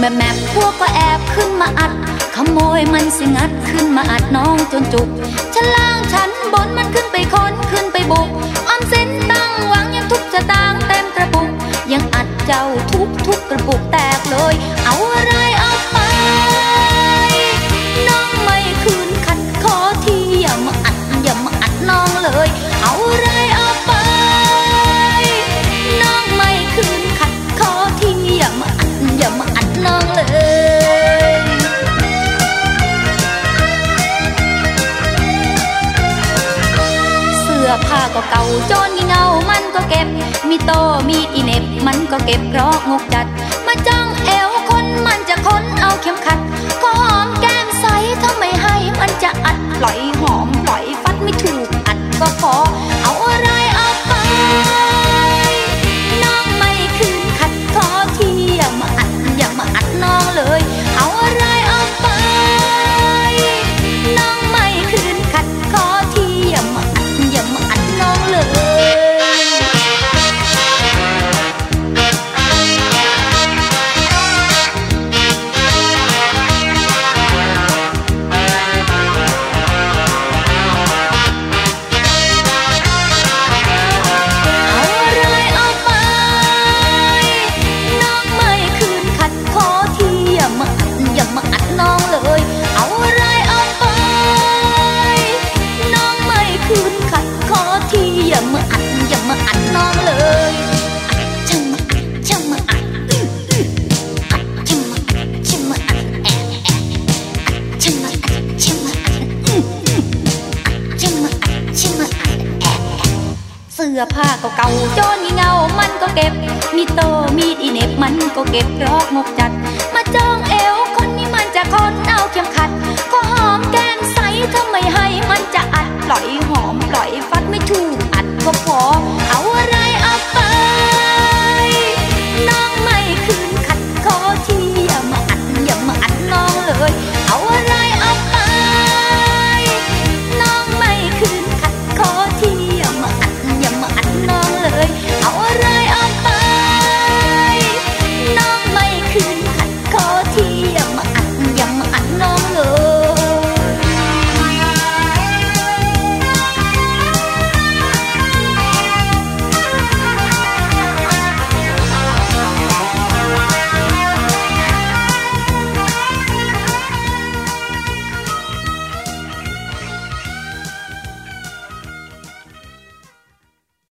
แม่แม่พวกก็แอบขึ้นมาอัด ขโมยมันสิงัดขึ้นมาอัดน้องจนจุกชั้นล่างชั้นบนมันขึ้นไปค้นขึ้นไปบุกออมสินตั้งหวังยังทุกจะตางเต็มกระปุก ยังอัดเจ้าทุกทุกกระปุกแตกเลย เอาอะไร ก็เก่าจนงี่เงามันก็เก็บ มีโตมีอีเหน็บมันก็เก็บเพราะงกจัด สื้อผ้าก็เก่าจนงีเงา มันก็เก็บ มีโตมีดอีเหน็บมันก็เก็บรอกงกจัด มาจ้องเอวคนนี้มันจะค้นเอาเข็มขัด